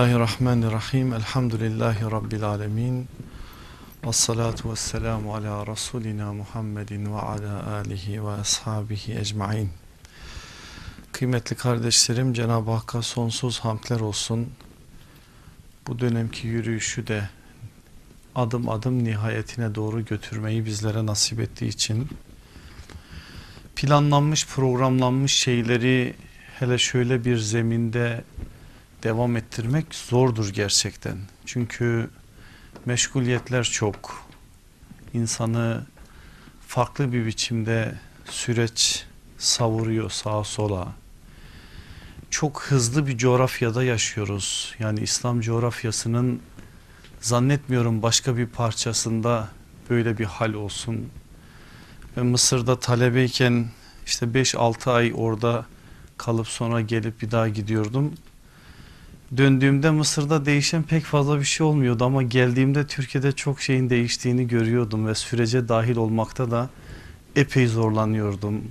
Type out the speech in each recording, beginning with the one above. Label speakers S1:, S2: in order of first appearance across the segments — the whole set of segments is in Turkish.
S1: Bismillahirrahmanirrahim. Elhamdülillahi Rabbil alemin. Ve salatu ve selamu ala Resulina Muhammedin ve ala alihi ve ashabihi ecmain. Kıymetli kardeşlerim Cenab-ı Hakk'a sonsuz hamdler olsun. Bu dönemki yürüyüşü de adım adım nihayetine doğru götürmeyi bizlere nasip ettiği için planlanmış programlanmış şeyleri hele şöyle bir zeminde devam ettirmek zordur gerçekten. Çünkü meşguliyetler çok. İnsanı farklı bir biçimde süreç savuruyor sağa sola. Çok hızlı bir coğrafyada yaşıyoruz. Yani İslam coğrafyasının zannetmiyorum başka bir parçasında böyle bir hal olsun. Ben Mısır'da talebeyken işte 5-6 ay orada kalıp sonra gelip bir daha gidiyordum. Döndüğümde Mısır'da değişen pek fazla bir şey olmuyordu ama geldiğimde Türkiye'de çok şeyin değiştiğini görüyordum ve sürece dahil olmakta da epey zorlanıyordum.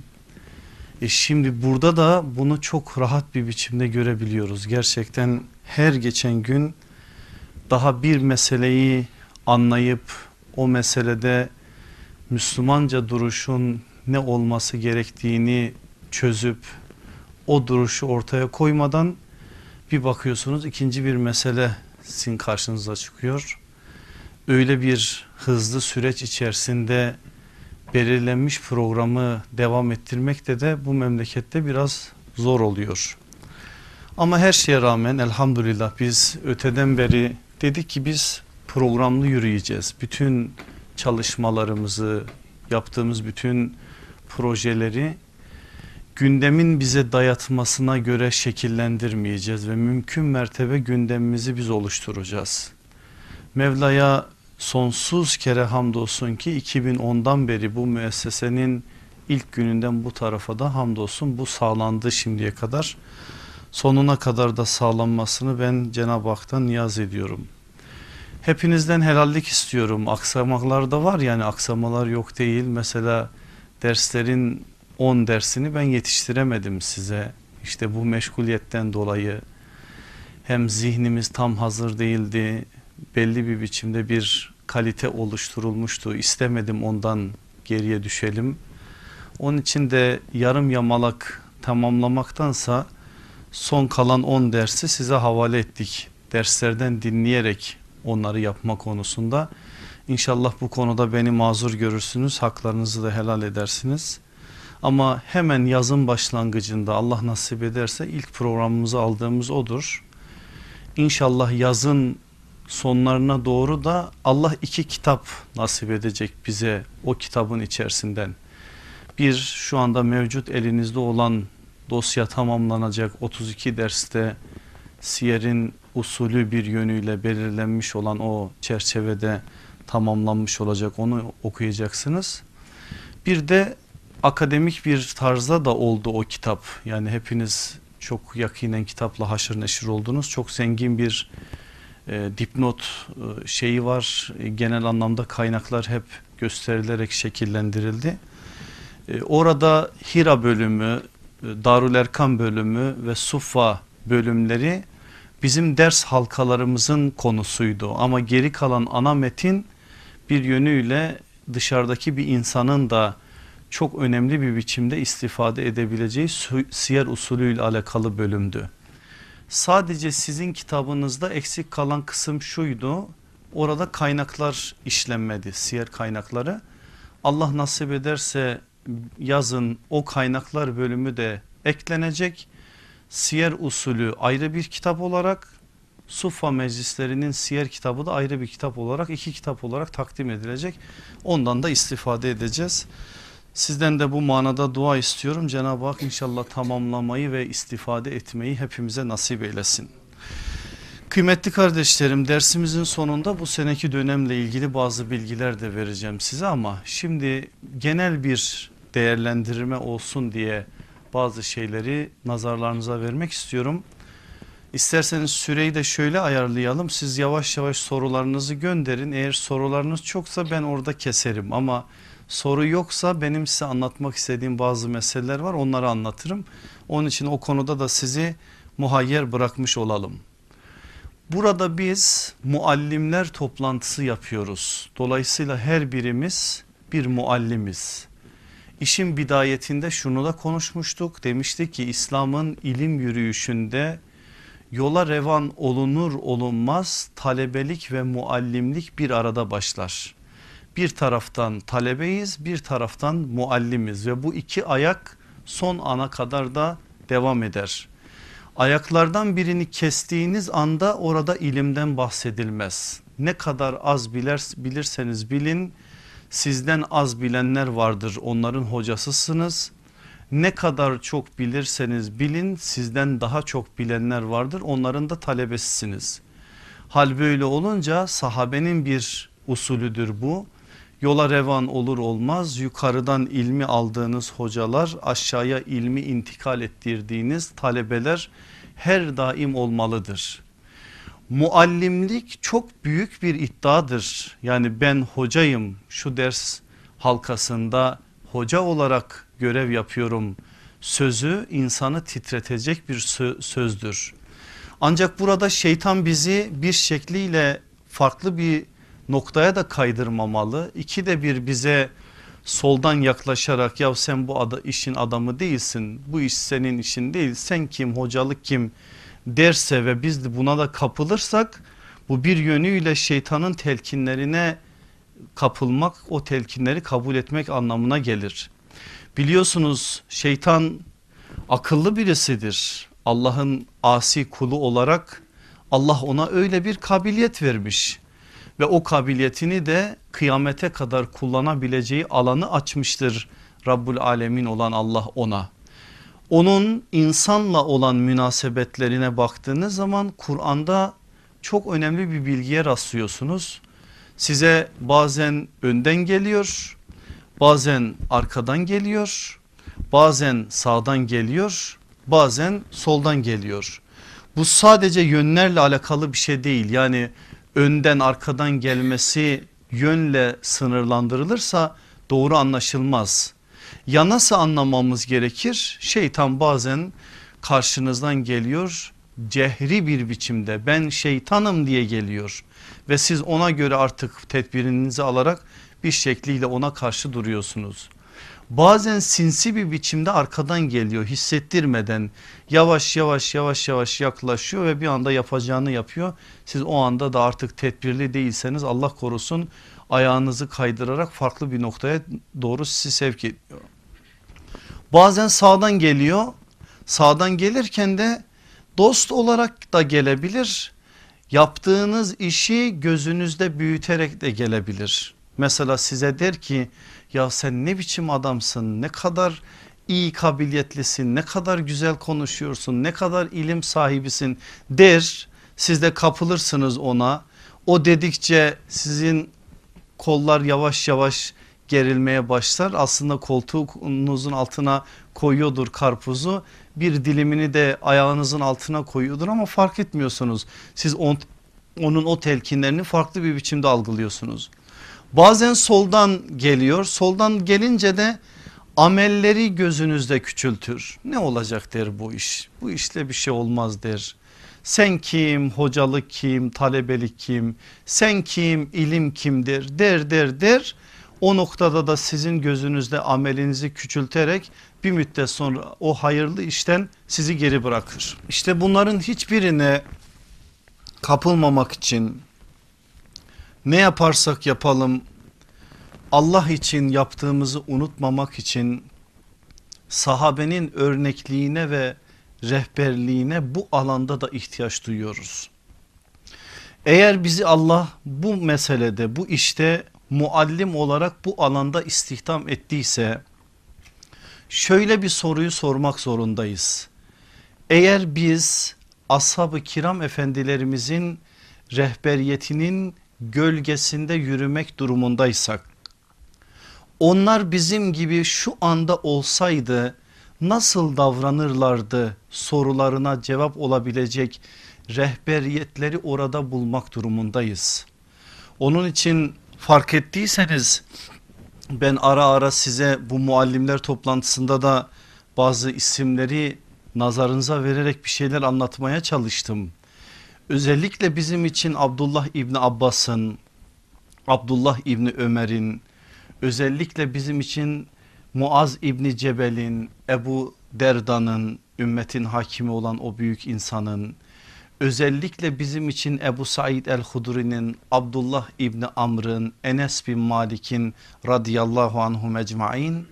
S1: E şimdi burada da bunu çok rahat bir biçimde görebiliyoruz. Gerçekten her geçen gün daha bir meseleyi anlayıp o meselede Müslümanca duruşun ne olması gerektiğini çözüp o duruşu ortaya koymadan bir bakıyorsunuz ikinci bir mesele sizin karşınıza çıkıyor. Öyle bir hızlı süreç içerisinde belirlenmiş programı devam ettirmek de bu memlekette biraz zor oluyor. Ama her şeye rağmen elhamdülillah biz öteden beri dedik ki biz programlı yürüyeceğiz. Bütün çalışmalarımızı yaptığımız bütün projeleri gündemin bize dayatmasına göre şekillendirmeyeceğiz ve mümkün mertebe gündemimizi biz oluşturacağız. Mevla'ya sonsuz kere hamdolsun ki 2010'dan beri bu müessesenin ilk gününden bu tarafa da hamdolsun bu sağlandı şimdiye kadar. Sonuna kadar da sağlanmasını ben Cenab-ı Hak'tan niyaz ediyorum. Hepinizden helallik istiyorum. Aksamaklar da var yani aksamalar yok değil. Mesela derslerin 10 dersini ben yetiştiremedim size. İşte bu meşguliyetten dolayı hem zihnimiz tam hazır değildi. Belli bir biçimde bir kalite oluşturulmuştu. İstemedim ondan geriye düşelim. Onun için de yarım yamalak tamamlamaktansa son kalan 10 dersi size havale ettik. Derslerden dinleyerek onları yapma konusunda. İnşallah bu konuda beni mazur görürsünüz. Haklarınızı da helal edersiniz. Ama hemen yazın başlangıcında Allah nasip ederse ilk programımızı aldığımız odur. İnşallah yazın sonlarına doğru da Allah iki kitap nasip edecek bize o kitabın içerisinden. Bir şu anda mevcut elinizde olan dosya tamamlanacak 32 derste siyerin usulü bir yönüyle belirlenmiş olan o çerçevede tamamlanmış olacak onu okuyacaksınız. Bir de akademik bir tarzda da oldu o kitap. Yani hepiniz çok yakinen kitapla haşır neşir oldunuz. Çok zengin bir e, dipnot e, şeyi var. E, genel anlamda kaynaklar hep gösterilerek şekillendirildi. E, orada Hira bölümü, e, Darül Erkam bölümü ve Suffa bölümleri bizim ders halkalarımızın konusuydu. Ama geri kalan ana metin bir yönüyle dışarıdaki bir insanın da çok önemli bir biçimde istifade edebileceği siyer usulüyle alakalı bölümdü. Sadece sizin kitabınızda eksik kalan kısım şuydu. Orada kaynaklar işlenmedi siyer kaynakları. Allah nasip ederse yazın o kaynaklar bölümü de eklenecek. Siyer usulü ayrı bir kitap olarak Sufa meclislerinin siyer kitabı da ayrı bir kitap olarak iki kitap olarak takdim edilecek. Ondan da istifade edeceğiz. Sizden de bu manada dua istiyorum. Cenab-ı Hak inşallah tamamlamayı ve istifade etmeyi hepimize nasip eylesin. Kıymetli kardeşlerim dersimizin sonunda bu seneki dönemle ilgili bazı bilgiler de vereceğim size ama şimdi genel bir değerlendirme olsun diye bazı şeyleri nazarlarınıza vermek istiyorum. İsterseniz süreyi de şöyle ayarlayalım siz yavaş yavaş sorularınızı gönderin eğer sorularınız çoksa ben orada keserim ama soru yoksa benim size anlatmak istediğim bazı meseleler var onları anlatırım. Onun için o konuda da sizi muhayyer bırakmış olalım. Burada biz muallimler toplantısı yapıyoruz. Dolayısıyla her birimiz bir muallimiz. İşin bidayetinde şunu da konuşmuştuk. Demiştik ki İslam'ın ilim yürüyüşünde yola revan olunur olunmaz talebelik ve muallimlik bir arada başlar. Bir taraftan talebeyiz bir taraftan muallimiz ve bu iki ayak son ana kadar da devam eder. Ayaklardan birini kestiğiniz anda orada ilimden bahsedilmez. Ne kadar az bilir, bilirseniz bilin sizden az bilenler vardır onların hocasısınız. Ne kadar çok bilirseniz bilin sizden daha çok bilenler vardır onların da talebesisiniz. Hal böyle olunca sahabenin bir usulüdür bu. Yola revan olur olmaz yukarıdan ilmi aldığınız hocalar aşağıya ilmi intikal ettirdiğiniz talebeler her daim olmalıdır. Muallimlik çok büyük bir iddiadır. Yani ben hocayım şu ders halkasında hoca olarak görev yapıyorum sözü insanı titretecek bir sözdür. Ancak burada şeytan bizi bir şekliyle farklı bir noktaya da kaydırmamalı. İki de bir bize soldan yaklaşarak ya sen bu ada, işin adamı değilsin bu iş senin işin değil sen kim hocalık kim derse ve biz de buna da kapılırsak bu bir yönüyle şeytanın telkinlerine kapılmak o telkinleri kabul etmek anlamına gelir. Biliyorsunuz şeytan akıllı birisidir. Allah'ın asi kulu olarak Allah ona öyle bir kabiliyet vermiş ve o kabiliyetini de kıyamete kadar kullanabileceği alanı açmıştır Rabbul Alemin olan Allah ona. Onun insanla olan münasebetlerine baktığınız zaman Kur'an'da çok önemli bir bilgiye rastlıyorsunuz. Size bazen önden geliyor, bazen arkadan geliyor, bazen sağdan geliyor, bazen soldan geliyor. Bu sadece yönlerle alakalı bir şey değil. Yani önden arkadan gelmesi yönle sınırlandırılırsa doğru anlaşılmaz. Ya nasıl anlamamız gerekir? Şeytan bazen karşınızdan geliyor cehri bir biçimde ben şeytanım diye geliyor ve siz ona göre artık tedbirinizi alarak bir şekliyle ona karşı duruyorsunuz. Bazen sinsi bir biçimde arkadan geliyor hissettirmeden yavaş yavaş yavaş yavaş yaklaşıyor ve bir anda yapacağını yapıyor. Siz o anda da artık tedbirli değilseniz Allah korusun ayağınızı kaydırarak farklı bir noktaya doğru sizi sevk ediyor. Bazen sağdan geliyor sağdan gelirken de dost olarak da gelebilir yaptığınız işi gözünüzde büyüterek de gelebilir. Mesela size der ki ya sen ne biçim adamsın? Ne kadar iyi kabiliyetlisin? Ne kadar güzel konuşuyorsun? Ne kadar ilim sahibisin? Der siz de kapılırsınız ona. O dedikçe sizin kollar yavaş yavaş gerilmeye başlar. Aslında koltuğunuzun altına koyuyordur karpuzu. Bir dilimini de ayağınızın altına koyuyordur ama fark etmiyorsunuz. Siz on, onun o telkinlerini farklı bir biçimde algılıyorsunuz. Bazen soldan geliyor soldan gelince de amelleri gözünüzde küçültür. Ne olacak der bu iş bu işle bir şey olmaz der. Sen kim hocalık kim talebelik kim sen kim ilim kimdir der der der. O noktada da sizin gözünüzde amelinizi küçülterek bir müddet sonra o hayırlı işten sizi geri bırakır. İşte bunların hiçbirine kapılmamak için ne yaparsak yapalım Allah için yaptığımızı unutmamak için sahabenin örnekliğine ve rehberliğine bu alanda da ihtiyaç duyuyoruz. Eğer bizi Allah bu meselede bu işte muallim olarak bu alanda istihdam ettiyse şöyle bir soruyu sormak zorundayız. Eğer biz ashab-ı kiram efendilerimizin rehberiyetinin gölgesinde yürümek durumundaysak onlar bizim gibi şu anda olsaydı nasıl davranırlardı sorularına cevap olabilecek rehberiyetleri orada bulmak durumundayız. Onun için fark ettiyseniz ben ara ara size bu muallimler toplantısında da bazı isimleri nazarınıza vererek bir şeyler anlatmaya çalıştım. Özellikle bizim için Abdullah İbni Abbas'ın, Abdullah İbni Ömer'in, özellikle bizim için Muaz İbni Cebel'in, Ebu Derda'nın, ümmetin hakimi olan o büyük insanın, özellikle bizim için Ebu Said el-Hudri'nin, Abdullah İbni Amr'ın, Enes bin Malik'in radıyallahu anhum ecmain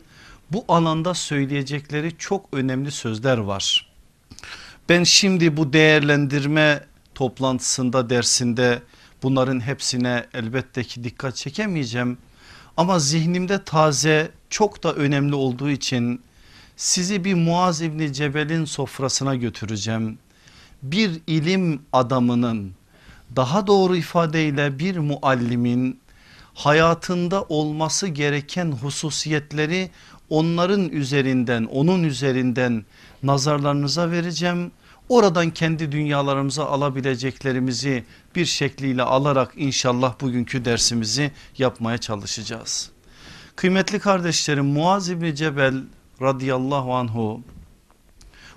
S1: bu alanda söyleyecekleri çok önemli sözler var. Ben şimdi bu değerlendirme toplantısında dersinde bunların hepsine elbette ki dikkat çekemeyeceğim. Ama zihnimde taze çok da önemli olduğu için sizi bir Muaz İbni Cebel'in sofrasına götüreceğim. Bir ilim adamının daha doğru ifadeyle bir muallimin hayatında olması gereken hususiyetleri onların üzerinden onun üzerinden nazarlarınıza vereceğim. Oradan kendi dünyalarımıza alabileceklerimizi bir şekliyle alarak inşallah bugünkü dersimizi yapmaya çalışacağız. Kıymetli kardeşlerim Muaz İbni Cebel radıyallahu anhu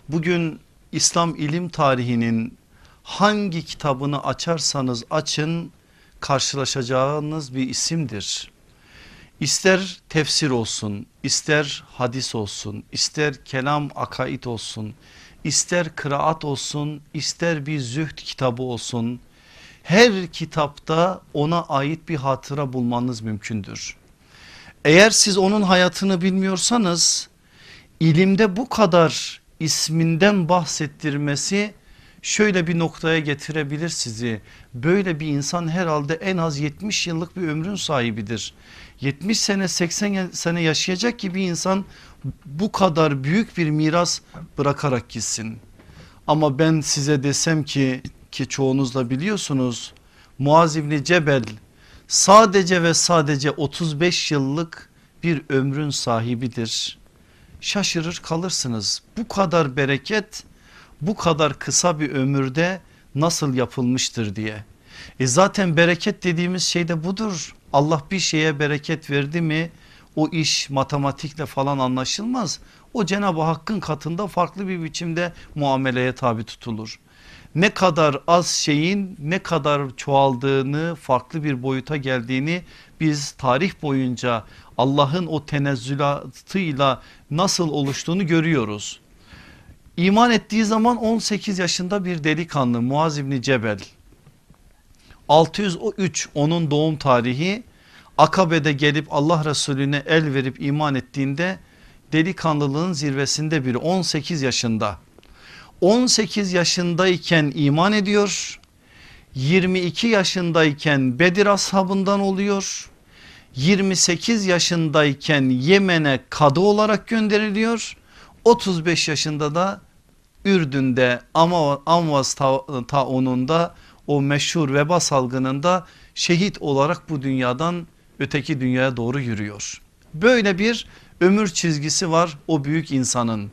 S1: bugün İslam ilim tarihinin hangi kitabını açarsanız açın karşılaşacağınız bir isimdir. İster tefsir olsun, ister hadis olsun, ister kelam akaid olsun, ister kıraat olsun, ister bir zühd kitabı olsun. Her kitapta ona ait bir hatıra bulmanız mümkündür. Eğer siz onun hayatını bilmiyorsanız ilimde bu kadar isminden bahsettirmesi şöyle bir noktaya getirebilir sizi. Böyle bir insan herhalde en az 70 yıllık bir ömrün sahibidir. 70 sene 80 sene yaşayacak ki bir insan bu kadar büyük bir miras bırakarak gitsin. Ama ben size desem ki ki çoğunuz da biliyorsunuz Muaz İbni Cebel sadece ve sadece 35 yıllık bir ömrün sahibidir. Şaşırır kalırsınız bu kadar bereket bu kadar kısa bir ömürde nasıl yapılmıştır diye. E zaten bereket dediğimiz şey de budur. Allah bir şeye bereket verdi mi o iş matematikle falan anlaşılmaz. O Cenab-ı Hakk'ın katında farklı bir biçimde muameleye tabi tutulur. Ne kadar az şeyin ne kadar çoğaldığını farklı bir boyuta geldiğini biz tarih boyunca Allah'ın o tenezzülatıyla nasıl oluştuğunu görüyoruz. İman ettiği zaman 18 yaşında bir delikanlı Muaz İbni Cebel 603 onun doğum tarihi Akabe'de gelip Allah Resulüne el verip iman ettiğinde delikanlılığın zirvesinde biri 18 yaşında. 18 yaşındayken iman ediyor. 22 yaşındayken Bedir ashabından oluyor. 28 yaşındayken Yemen'e kadı olarak gönderiliyor. 35 yaşında da Ürdün'de Amvaz taununda o meşhur veba salgınında şehit olarak bu dünyadan öteki dünyaya doğru yürüyor. Böyle bir ömür çizgisi var o büyük insanın.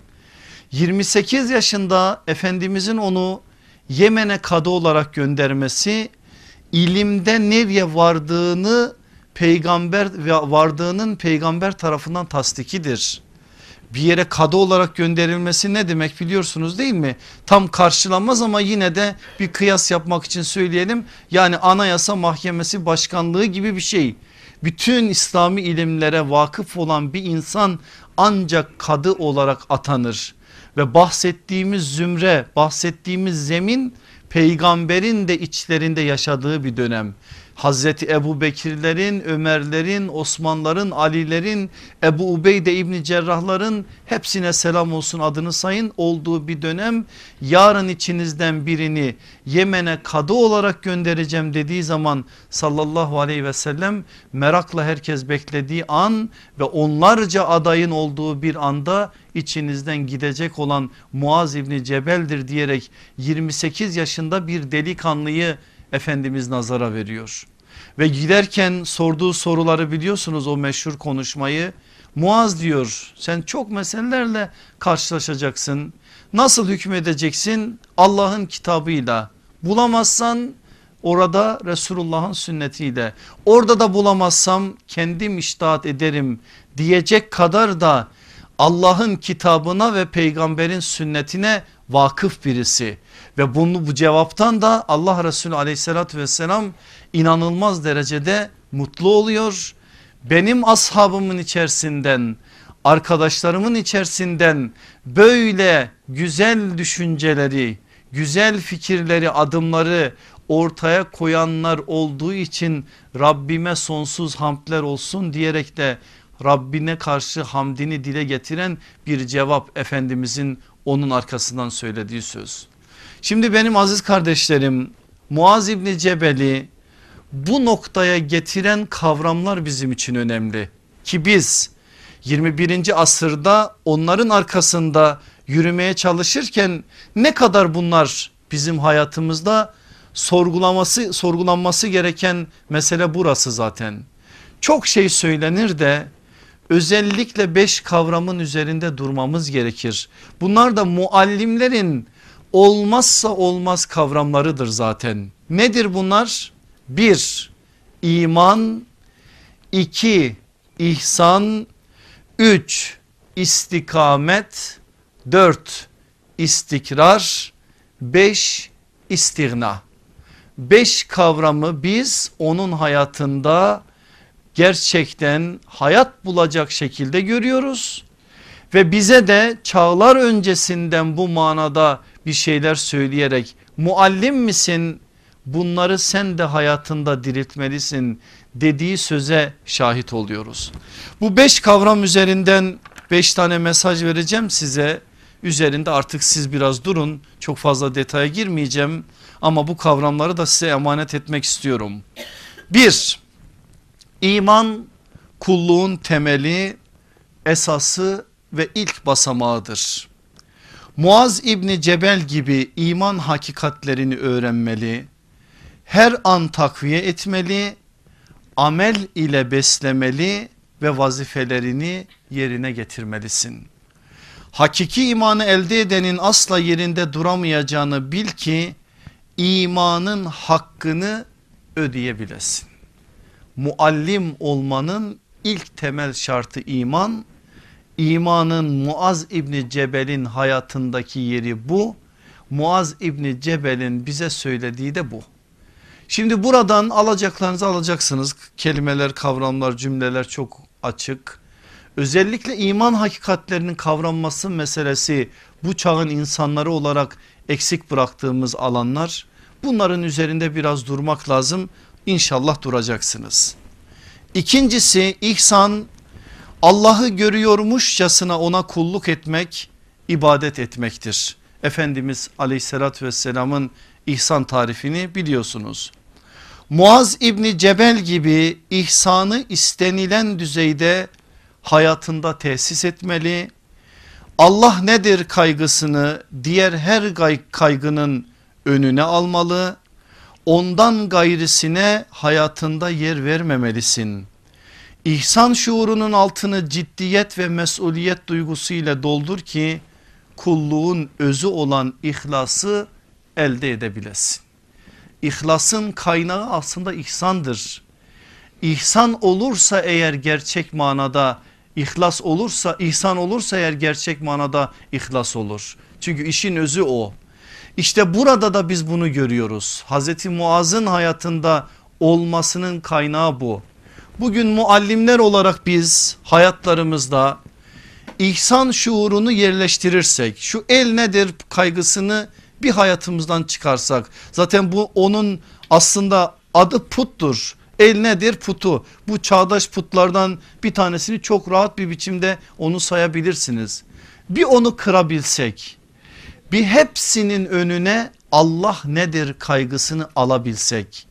S1: 28 yaşında Efendimizin onu Yemen'e kadı olarak göndermesi ilimde nereye vardığını peygamber vardığının peygamber tarafından tasdikidir. Bir yere kadı olarak gönderilmesi ne demek biliyorsunuz değil mi? Tam karşılanmaz ama yine de bir kıyas yapmak için söyleyelim. Yani anayasa mahkemesi başkanlığı gibi bir şey bütün İslami ilimlere vakıf olan bir insan ancak kadı olarak atanır. Ve bahsettiğimiz zümre bahsettiğimiz zemin peygamberin de içlerinde yaşadığı bir dönem. Hazreti Ebu Bekirlerin, Ömerlerin, Osmanların, Alilerin, Ebu Ubeyde İbni Cerrahların hepsine selam olsun adını sayın olduğu bir dönem. Yarın içinizden birini Yemen'e kadı olarak göndereceğim dediği zaman sallallahu aleyhi ve sellem merakla herkes beklediği an ve onlarca adayın olduğu bir anda içinizden gidecek olan Muaz İbni Cebel'dir diyerek 28 yaşında bir delikanlıyı Efendimiz nazara veriyor. Ve giderken sorduğu soruları biliyorsunuz o meşhur konuşmayı. Muaz diyor sen çok meselelerle karşılaşacaksın. Nasıl hükmedeceksin? Allah'ın kitabıyla. Bulamazsan orada Resulullah'ın sünnetiyle. Orada da bulamazsam kendim iştahat ederim diyecek kadar da Allah'ın kitabına ve peygamberin sünnetine vakıf birisi ve bunu bu cevaptan da Allah Resulü aleyhissalatü vesselam inanılmaz derecede mutlu oluyor. Benim ashabımın içerisinden arkadaşlarımın içerisinden böyle güzel düşünceleri güzel fikirleri adımları ortaya koyanlar olduğu için Rabbime sonsuz hamdler olsun diyerek de Rabbine karşı hamdini dile getiren bir cevap Efendimizin onun arkasından söylediği söz. Şimdi benim aziz kardeşlerim Muaz İbni Cebel'i bu noktaya getiren kavramlar bizim için önemli. Ki biz 21. asırda onların arkasında yürümeye çalışırken ne kadar bunlar bizim hayatımızda sorgulaması sorgulanması gereken mesele burası zaten. Çok şey söylenir de özellikle beş kavramın üzerinde durmamız gerekir. Bunlar da muallimlerin olmazsa olmaz kavramlarıdır zaten. Nedir bunlar? Bir iman, iki ihsan, üç istikamet, dört istikrar, beş istigna. Beş kavramı biz onun hayatında gerçekten hayat bulacak şekilde görüyoruz. Ve bize de çağlar öncesinden bu manada bir şeyler söyleyerek muallim misin bunları sen de hayatında diriltmelisin dediği söze şahit oluyoruz. Bu beş kavram üzerinden beş tane mesaj vereceğim size. Üzerinde artık siz biraz durun çok fazla detaya girmeyeceğim ama bu kavramları da size emanet etmek istiyorum. Bir iman kulluğun temeli esası ve ilk basamağıdır. Muaz İbni Cebel gibi iman hakikatlerini öğrenmeli, her an takviye etmeli, amel ile beslemeli ve vazifelerini yerine getirmelisin. Hakiki imanı elde edenin asla yerinde duramayacağını bil ki imanın hakkını ödeyebilesin. Muallim olmanın ilk temel şartı iman. İmanın Muaz İbni Cebel'in hayatındaki yeri bu. Muaz İbni Cebel'in bize söylediği de bu. Şimdi buradan alacaklarınızı alacaksınız. Kelimeler, kavramlar, cümleler çok açık. Özellikle iman hakikatlerinin kavranması meselesi bu çağın insanları olarak eksik bıraktığımız alanlar. Bunların üzerinde biraz durmak lazım. İnşallah duracaksınız. İkincisi ihsan Allah'ı görüyormuşçasına ona kulluk etmek ibadet etmektir. Efendimiz aleyhissalatü vesselamın ihsan tarifini biliyorsunuz. Muaz İbni Cebel gibi ihsanı istenilen düzeyde hayatında tesis etmeli. Allah nedir kaygısını diğer her kaygının önüne almalı. Ondan gayrisine hayatında yer vermemelisin. İhsan şuurunun altını ciddiyet ve mesuliyet duygusuyla doldur ki kulluğun özü olan ihlası elde edebilesin. İhlasın kaynağı aslında ihsandır. İhsan olursa eğer gerçek manada ihlas olursa ihsan olursa eğer gerçek manada ihlas olur. Çünkü işin özü o. İşte burada da biz bunu görüyoruz. Hazreti Muaz'ın hayatında olmasının kaynağı bu. Bugün muallimler olarak biz hayatlarımızda ihsan şuurunu yerleştirirsek şu el nedir kaygısını bir hayatımızdan çıkarsak zaten bu onun aslında adı puttur. El nedir? Putu. Bu çağdaş putlardan bir tanesini çok rahat bir biçimde onu sayabilirsiniz. Bir onu kırabilsek bir hepsinin önüne Allah nedir kaygısını alabilsek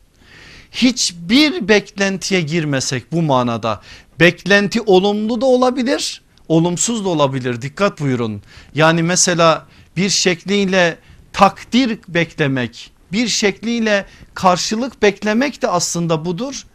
S1: hiçbir beklentiye girmesek bu manada beklenti olumlu da olabilir olumsuz da olabilir dikkat buyurun yani mesela bir şekliyle takdir beklemek bir şekliyle karşılık beklemek de aslında budur.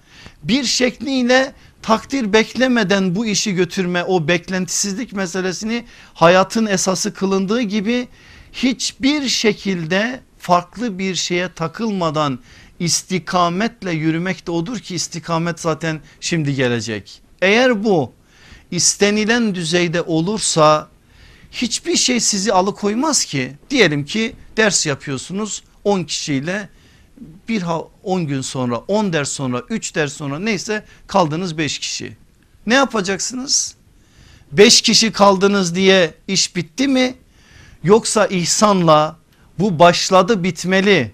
S1: Bir şekliyle takdir beklemeden bu işi götürme o beklentisizlik meselesini hayatın esası kılındığı gibi hiçbir şekilde farklı bir şeye takılmadan istikametle yürümek de odur ki istikamet zaten şimdi gelecek. Eğer bu istenilen düzeyde olursa hiçbir şey sizi alıkoymaz ki. Diyelim ki ders yapıyorsunuz 10 kişiyle bir 10 gün sonra 10 ders sonra 3 ders sonra neyse kaldınız 5 kişi. Ne yapacaksınız? 5 kişi kaldınız diye iş bitti mi? Yoksa ihsanla bu başladı bitmeli.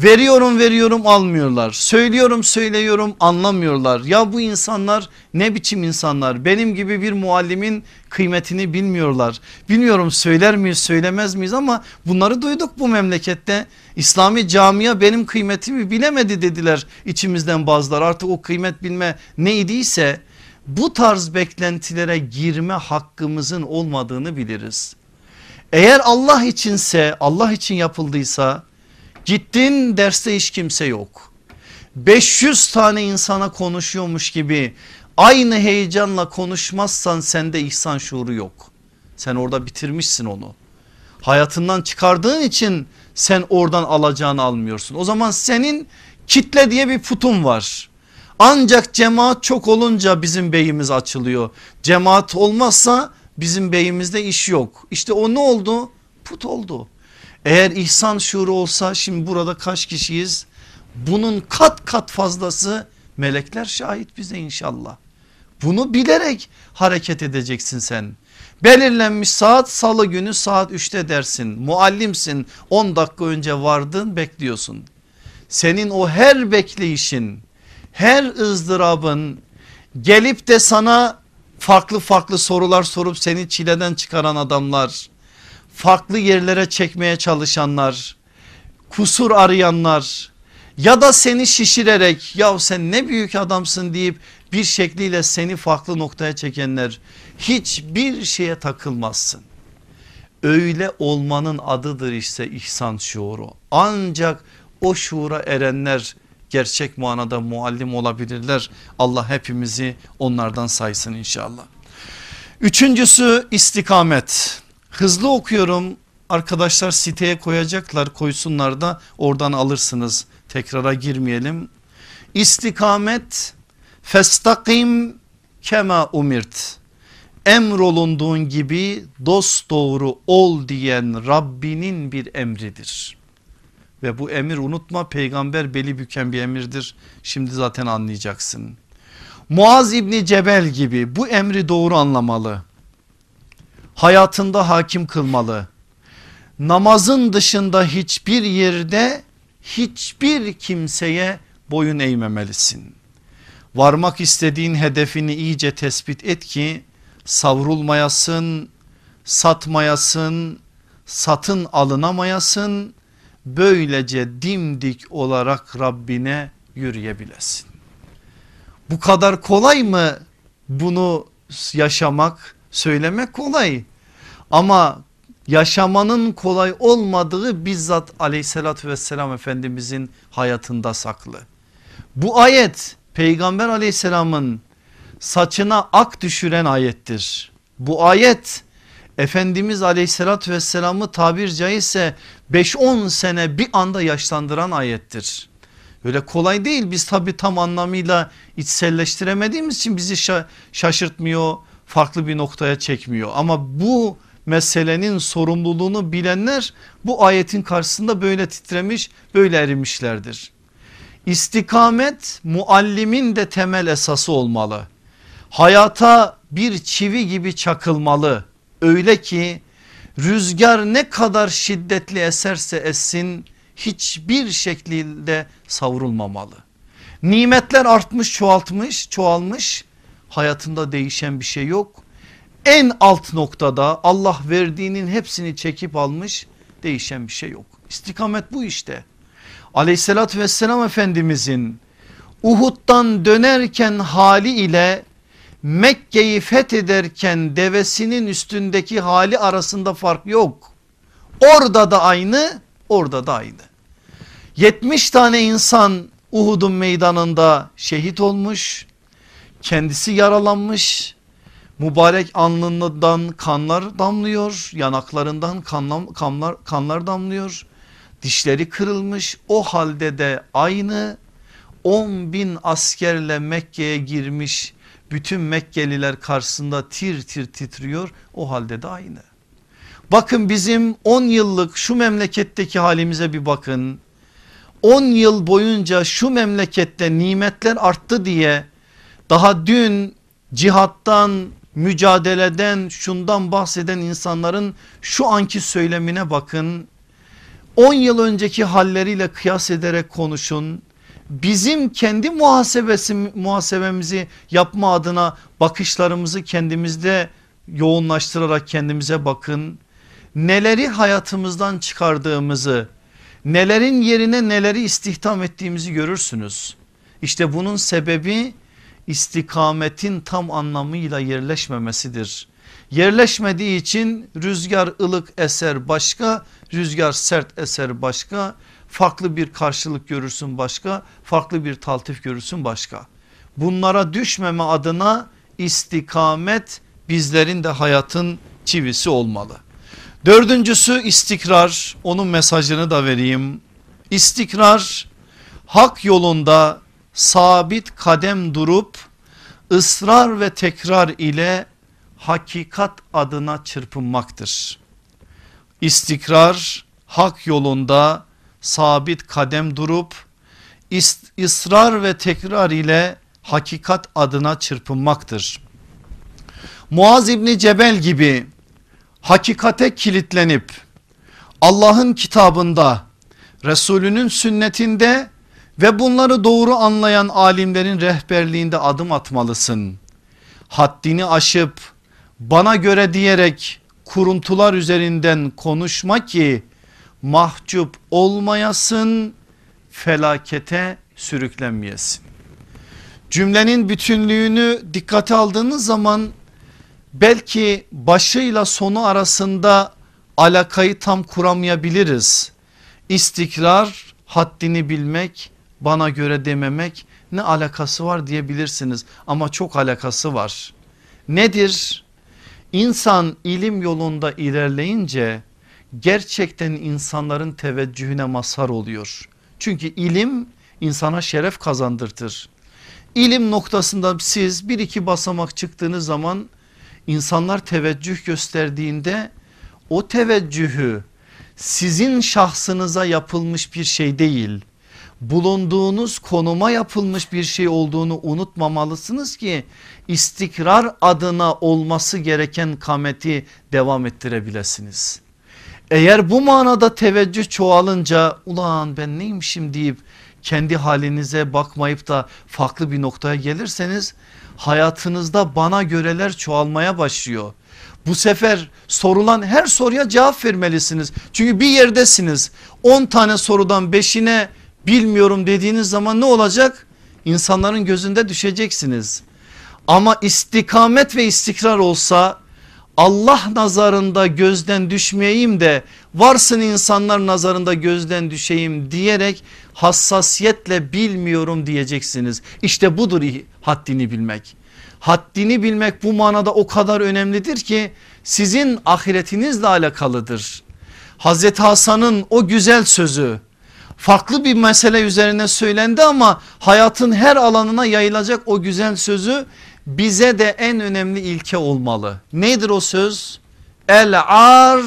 S1: Veriyorum veriyorum almıyorlar. Söylüyorum söylüyorum anlamıyorlar. Ya bu insanlar ne biçim insanlar? Benim gibi bir muallimin kıymetini bilmiyorlar. Bilmiyorum söyler miyiz söylemez miyiz ama bunları duyduk bu memlekette. İslami camia benim kıymetimi bilemedi dediler içimizden bazılar. Artık o kıymet bilme neydiyse bu tarz beklentilere girme hakkımızın olmadığını biliriz. Eğer Allah içinse Allah için yapıldıysa gittin derste hiç kimse yok. 500 tane insana konuşuyormuş gibi aynı heyecanla konuşmazsan sende ihsan şuuru yok. Sen orada bitirmişsin onu. Hayatından çıkardığın için sen oradan alacağını almıyorsun. O zaman senin kitle diye bir putun var. Ancak cemaat çok olunca bizim beyimiz açılıyor. Cemaat olmazsa bizim beyimizde iş yok. İşte o ne oldu? Put oldu. Eğer ihsan şuuru olsa şimdi burada kaç kişiyiz? Bunun kat kat fazlası melekler şahit bize inşallah. Bunu bilerek hareket edeceksin sen. Belirlenmiş saat salı günü saat 3'te dersin. Muallimsin 10 dakika önce vardın bekliyorsun. Senin o her bekleyişin her ızdırabın gelip de sana farklı farklı sorular sorup seni çileden çıkaran adamlar farklı yerlere çekmeye çalışanlar kusur arayanlar ya da seni şişirerek ya sen ne büyük adamsın deyip bir şekliyle seni farklı noktaya çekenler hiçbir şeye takılmazsın. Öyle olmanın adıdır işte ihsan şuuru. Ancak o şuura erenler gerçek manada muallim olabilirler. Allah hepimizi onlardan saysın inşallah. Üçüncüsü istikamet. Hızlı okuyorum arkadaşlar siteye koyacaklar koysunlar da oradan alırsınız tekrara girmeyelim. İstikamet festakim kema umirt emrolunduğun gibi dost doğru ol diyen Rabbinin bir emridir. Ve bu emir unutma peygamber beli büken bir emirdir. Şimdi zaten anlayacaksın. Muaz İbni Cebel gibi bu emri doğru anlamalı. Hayatında hakim kılmalı. Namazın dışında hiçbir yerde hiçbir kimseye boyun eğmemelisin. Varmak istediğin hedefini iyice tespit et ki savrulmayasın, satmayasın, satın alınamayasın böylece dimdik olarak Rabbine yürüyebilesin. Bu kadar kolay mı bunu yaşamak söylemek kolay ama yaşamanın kolay olmadığı bizzat aleyhissalatü vesselam efendimizin hayatında saklı. Bu ayet peygamber aleyhisselamın saçına ak düşüren ayettir. Bu ayet Efendimiz aleyhissalatü vesselamı tabir caizse 5-10 sene bir anda yaşlandıran ayettir. Öyle kolay değil biz tabi tam anlamıyla içselleştiremediğimiz için bizi şaşırtmıyor farklı bir noktaya çekmiyor. Ama bu meselenin sorumluluğunu bilenler bu ayetin karşısında böyle titremiş böyle erimişlerdir. İstikamet muallimin de temel esası olmalı. Hayata bir çivi gibi çakılmalı Öyle ki rüzgar ne kadar şiddetli eserse essin hiçbir şekilde savrulmamalı. Nimetler artmış çoğaltmış çoğalmış hayatında değişen bir şey yok. En alt noktada Allah verdiğinin hepsini çekip almış değişen bir şey yok. İstikamet bu işte. Aleyhissalatü vesselam Efendimizin Uhud'dan dönerken hali ile Mekke'yi fethederken devesinin üstündeki hali arasında fark yok. Orada da aynı orada da aynı. 70 tane insan Uhud'un meydanında şehit olmuş. Kendisi yaralanmış. Mübarek alnından kanlar damlıyor. Yanaklarından kanlar, kanlar, kanlar damlıyor. Dişleri kırılmış. O halde de aynı 10 bin askerle Mekke'ye girmiş bütün Mekkeliler karşısında tir tir titriyor o halde de aynı. Bakın bizim 10 yıllık şu memleketteki halimize bir bakın. 10 yıl boyunca şu memlekette nimetler arttı diye daha dün cihattan mücadeleden şundan bahseden insanların şu anki söylemine bakın. 10 yıl önceki halleriyle kıyas ederek konuşun. Bizim kendi muhasebesi, muhasebemizi yapma adına bakışlarımızı kendimizde yoğunlaştırarak kendimize bakın. Neleri hayatımızdan çıkardığımızı, nelerin yerine neleri istihdam ettiğimizi görürsünüz. İşte bunun sebebi istikametin tam anlamıyla yerleşmemesidir. Yerleşmediği için rüzgar ılık eser başka, rüzgar sert eser başka, farklı bir karşılık görürsün başka, farklı bir taltif görürsün başka. Bunlara düşmeme adına istikamet bizlerin de hayatın çivisi olmalı. Dördüncüsü istikrar onun mesajını da vereyim. İstikrar hak yolunda sabit kadem durup ısrar ve tekrar ile hakikat adına çırpınmaktır. İstikrar hak yolunda sabit kadem durup ısrar ve tekrar ile hakikat adına çırpınmaktır. Muaz İbni Cebel gibi hakikate kilitlenip Allah'ın kitabında Resulünün sünnetinde ve bunları doğru anlayan alimlerin rehberliğinde adım atmalısın. Haddini aşıp bana göre diyerek kuruntular üzerinden konuşma ki mahcup olmayasın felakete sürüklenmeyesin. Cümlenin bütünlüğünü dikkate aldığınız zaman belki başıyla sonu arasında alakayı tam kuramayabiliriz. İstikrar haddini bilmek bana göre dememek ne alakası var diyebilirsiniz ama çok alakası var. Nedir? İnsan ilim yolunda ilerleyince gerçekten insanların teveccühüne mazhar oluyor. Çünkü ilim insana şeref kazandırtır. İlim noktasında siz bir iki basamak çıktığınız zaman insanlar teveccüh gösterdiğinde o teveccühü sizin şahsınıza yapılmış bir şey değil bulunduğunuz konuma yapılmış bir şey olduğunu unutmamalısınız ki istikrar adına olması gereken kameti devam ettirebilirsiniz. Eğer bu manada teveccüh çoğalınca ulan ben neymişim deyip kendi halinize bakmayıp da farklı bir noktaya gelirseniz hayatınızda bana göreler çoğalmaya başlıyor. Bu sefer sorulan her soruya cevap vermelisiniz. Çünkü bir yerdesiniz 10 tane sorudan 5'ine bilmiyorum dediğiniz zaman ne olacak? İnsanların gözünde düşeceksiniz. Ama istikamet ve istikrar olsa Allah nazarında gözden düşmeyeyim de varsın insanlar nazarında gözden düşeyim diyerek hassasiyetle bilmiyorum diyeceksiniz. İşte budur haddini bilmek. Haddini bilmek bu manada o kadar önemlidir ki sizin ahiretinizle alakalıdır. Hazreti Hasan'ın o güzel sözü farklı bir mesele üzerine söylendi ama hayatın her alanına yayılacak o güzel sözü bize de en önemli ilke olmalı. Nedir o söz? El ar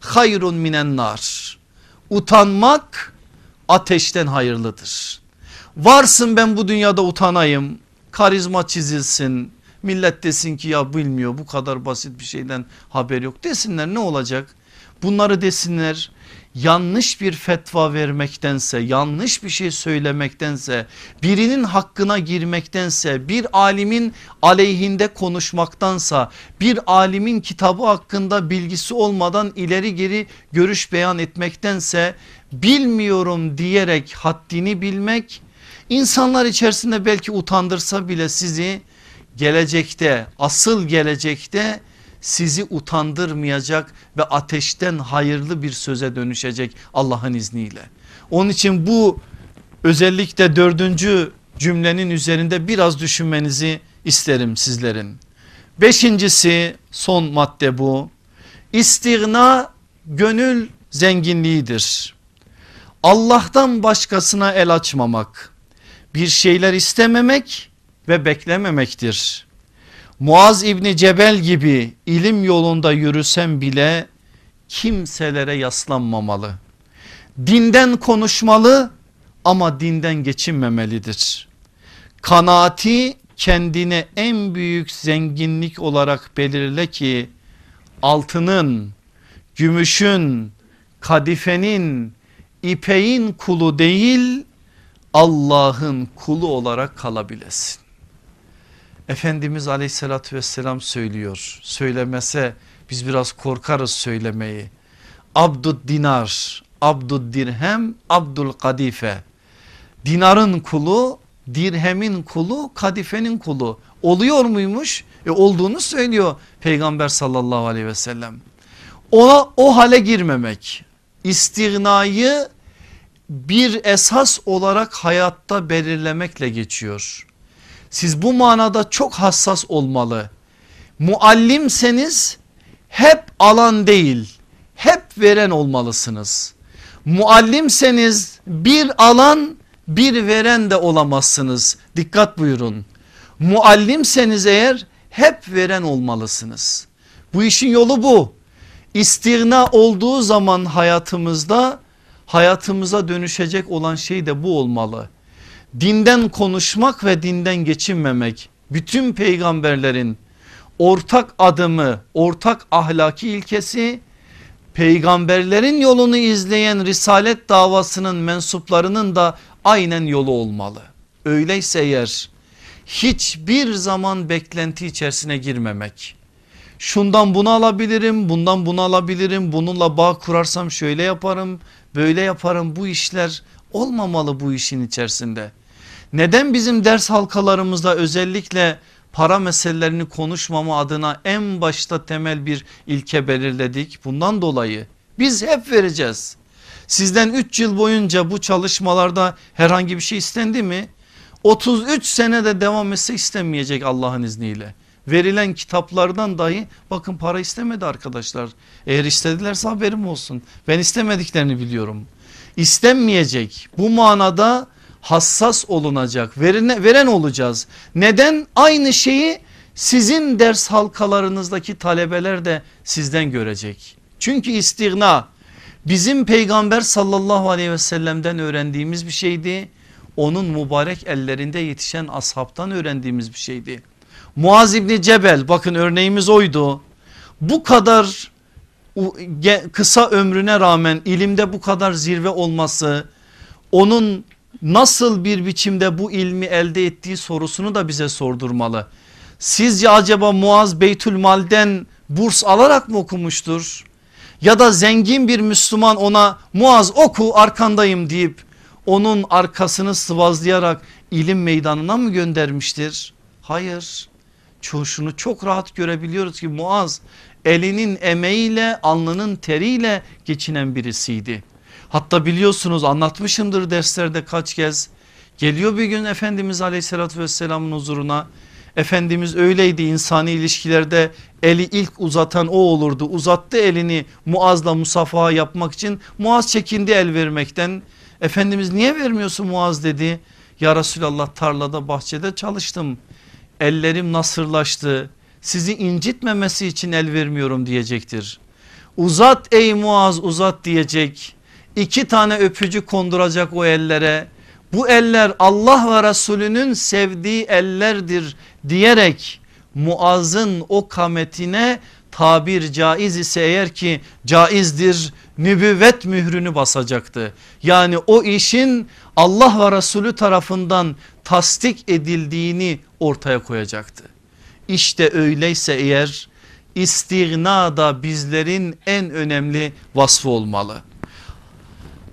S1: hayrun minen nar. Utanmak ateşten hayırlıdır. Varsın ben bu dünyada utanayım. Karizma çizilsin. Millet desin ki ya bilmiyor bu kadar basit bir şeyden haber yok desinler ne olacak? Bunları desinler yanlış bir fetva vermektense yanlış bir şey söylemektense birinin hakkına girmektense bir alimin aleyhinde konuşmaktansa bir alimin kitabı hakkında bilgisi olmadan ileri geri görüş beyan etmektense bilmiyorum diyerek haddini bilmek insanlar içerisinde belki utandırsa bile sizi gelecekte asıl gelecekte sizi utandırmayacak ve ateşten hayırlı bir söze dönüşecek Allah'ın izniyle. Onun için bu özellikle dördüncü cümlenin üzerinde biraz düşünmenizi isterim sizlerin. Beşincisi son madde bu. İstigna gönül zenginliğidir. Allah'tan başkasına el açmamak, bir şeyler istememek ve beklememektir. Muaz İbni Cebel gibi ilim yolunda yürüsem bile kimselere yaslanmamalı. Dinden konuşmalı ama dinden geçinmemelidir. Kanaati kendine en büyük zenginlik olarak belirle ki altının, gümüşün, kadifenin, ipeğin kulu değil Allah'ın kulu olarak kalabilesin. Efendimiz aleyhissalatü vesselam söylüyor. Söylemese biz biraz korkarız söylemeyi. Abdud dinar, abdud dirhem, abdul kadife. Dinarın kulu, dirhemin kulu, kadifenin kulu. Oluyor muymuş? E olduğunu söylüyor Peygamber sallallahu aleyhi ve sellem. Ona o hale girmemek, istignayı bir esas olarak hayatta belirlemekle geçiyor. Siz bu manada çok hassas olmalı. Muallimseniz hep alan değil hep veren olmalısınız. Muallimseniz bir alan bir veren de olamazsınız. Dikkat buyurun. Muallimseniz eğer hep veren olmalısınız. Bu işin yolu bu. İstigna olduğu zaman hayatımızda hayatımıza dönüşecek olan şey de bu olmalı. Dinden konuşmak ve dinden geçinmemek bütün peygamberlerin ortak adımı, ortak ahlaki ilkesi peygamberlerin yolunu izleyen risalet davasının mensuplarının da aynen yolu olmalı. Öyleyse eğer hiçbir zaman beklenti içerisine girmemek. Şundan bunu alabilirim, bundan bunu alabilirim, bununla bağ kurarsam şöyle yaparım, böyle yaparım bu işler olmamalı bu işin içerisinde. Neden bizim ders halkalarımızda özellikle para meselelerini konuşmama adına en başta temel bir ilke belirledik. Bundan dolayı biz hep vereceğiz. Sizden 3 yıl boyunca bu çalışmalarda herhangi bir şey istendi mi? 33 senede devam etse istemeyecek Allah'ın izniyle. Verilen kitaplardan dahi bakın para istemedi arkadaşlar. Eğer istedilerse haberim olsun. Ben istemediklerini biliyorum. İstenmeyecek bu manada hassas olunacak verene, veren olacağız. Neden? Aynı şeyi sizin ders halkalarınızdaki talebeler de sizden görecek. Çünkü istigna bizim peygamber sallallahu aleyhi ve sellem'den öğrendiğimiz bir şeydi. Onun mübarek ellerinde yetişen ashabtan öğrendiğimiz bir şeydi. Muaz İbni Cebel bakın örneğimiz oydu. Bu kadar kısa ömrüne rağmen ilimde bu kadar zirve olması onun nasıl bir biçimde bu ilmi elde ettiği sorusunu da bize sordurmalı. Sizce acaba Muaz Beytülmal'den burs alarak mı okumuştur? Ya da zengin bir Müslüman ona Muaz oku arkandayım deyip onun arkasını sıvazlayarak ilim meydanına mı göndermiştir? Hayır. Çoğu şunu çok rahat görebiliyoruz ki Muaz elinin emeğiyle alnının teriyle geçinen birisiydi. Hatta biliyorsunuz anlatmışımdır derslerde kaç kez. Geliyor bir gün Efendimiz aleyhissalatü vesselamın huzuruna. Efendimiz öyleydi insani ilişkilerde eli ilk uzatan o olurdu. Uzattı elini Muaz'la musafaha yapmak için. Muaz çekindi el vermekten. Efendimiz niye vermiyorsun Muaz dedi. Ya Resulallah tarlada bahçede çalıştım. Ellerim nasırlaştı. Sizi incitmemesi için el vermiyorum diyecektir. Uzat ey Muaz uzat diyecek iki tane öpücü konduracak o ellere. Bu eller Allah ve Resulünün sevdiği ellerdir diyerek Muaz'ın o kametine tabir caiz ise eğer ki caizdir nübüvvet mührünü basacaktı. Yani o işin Allah ve Resulü tarafından tasdik edildiğini ortaya koyacaktı. İşte öyleyse eğer istigna da bizlerin en önemli vasfı olmalı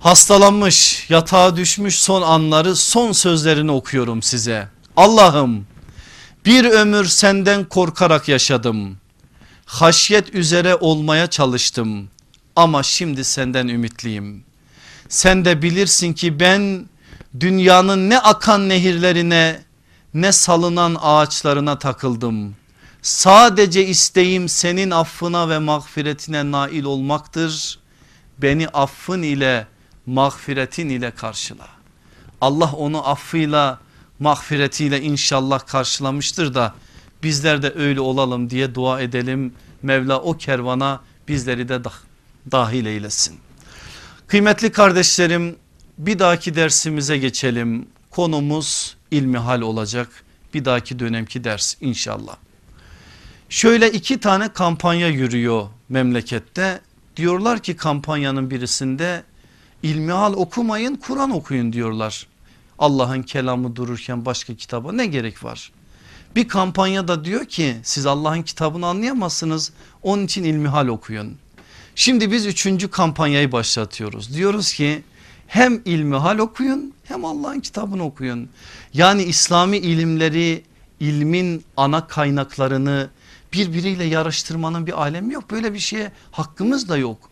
S1: hastalanmış yatağa düşmüş son anları son sözlerini okuyorum size. Allah'ım bir ömür senden korkarak yaşadım. Haşyet üzere olmaya çalıştım ama şimdi senden ümitliyim. Sen de bilirsin ki ben dünyanın ne akan nehirlerine ne salınan ağaçlarına takıldım. Sadece isteğim senin affına ve mağfiretine nail olmaktır. Beni affın ile mağfiretin ile karşıla. Allah onu affıyla mağfiretiyle inşallah karşılamıştır da bizler de öyle olalım diye dua edelim. Mevla o kervana bizleri de dahil eylesin. Kıymetli kardeşlerim bir dahaki dersimize geçelim. Konumuz ilmihal olacak. Bir dahaki dönemki ders inşallah. Şöyle iki tane kampanya yürüyor memlekette. Diyorlar ki kampanyanın birisinde ilmihal okumayın Kur'an okuyun diyorlar. Allah'ın kelamı dururken başka kitaba ne gerek var? Bir kampanyada diyor ki siz Allah'ın kitabını anlayamazsınız onun için ilmihal okuyun. Şimdi biz üçüncü kampanyayı başlatıyoruz. Diyoruz ki hem ilmihal okuyun hem Allah'ın kitabını okuyun. Yani İslami ilimleri ilmin ana kaynaklarını birbiriyle yarıştırmanın bir alemi yok. Böyle bir şeye hakkımız da yok.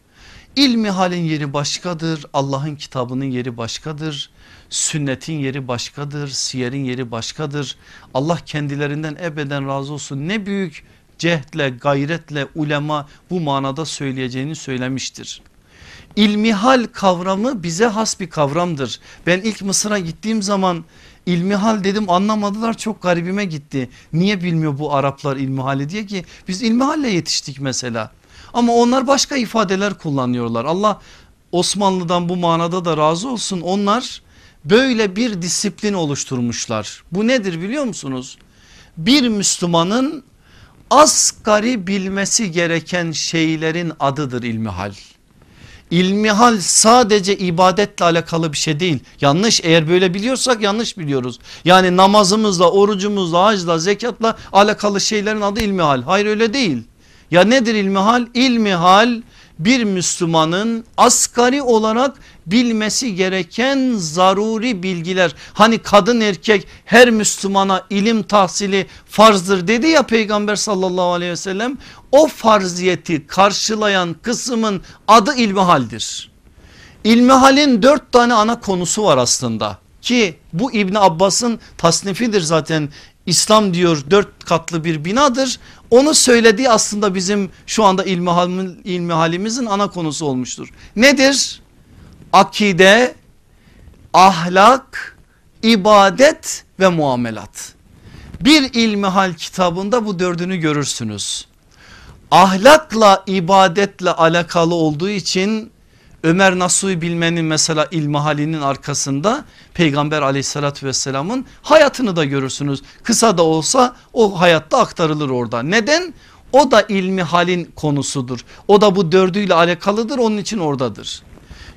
S1: İlmi halin yeri başkadır. Allah'ın kitabının yeri başkadır. Sünnetin yeri başkadır. Siyerin yeri başkadır. Allah kendilerinden ebeden razı olsun. Ne büyük cehdle gayretle ulema bu manada söyleyeceğini söylemiştir. İlmihal kavramı bize has bir kavramdır. Ben ilk Mısır'a gittiğim zaman ilmihal dedim anlamadılar çok garibime gitti. Niye bilmiyor bu Araplar ilmihali diye ki biz ilmihalle yetiştik mesela. Ama onlar başka ifadeler kullanıyorlar. Allah Osmanlı'dan bu manada da razı olsun. Onlar böyle bir disiplin oluşturmuşlar. Bu nedir biliyor musunuz? Bir Müslümanın asgari bilmesi gereken şeylerin adıdır ilmihal. İlmihal sadece ibadetle alakalı bir şey değil. Yanlış eğer böyle biliyorsak yanlış biliyoruz. Yani namazımızla, orucumuzla, hacla, zekatla alakalı şeylerin adı ilmihal. Hayır öyle değil. Ya nedir ilmihal? İlmihal bir Müslümanın asgari olarak bilmesi gereken zaruri bilgiler. Hani kadın erkek her Müslümana ilim tahsili farzdır dedi ya peygamber sallallahu aleyhi ve sellem. O farziyeti karşılayan kısmın adı ilmihaldir. İlmihalin dört tane ana konusu var aslında ki bu İbni Abbas'ın tasnifidir zaten İslam diyor dört katlı bir binadır. Onu söylediği aslında bizim şu anda ilmi, halimizin ana konusu olmuştur. Nedir? Akide, ahlak, ibadet ve muamelat. Bir ilmihal kitabında bu dördünü görürsünüz. Ahlakla ibadetle alakalı olduğu için Ömer Nasuhi Bilmen'in mesela ilmihalinin arkasında peygamber aleyhissalatü vesselamın hayatını da görürsünüz. Kısa da olsa o hayatta aktarılır orada. Neden? O da ilmi halin konusudur. O da bu dördüyle alakalıdır onun için oradadır.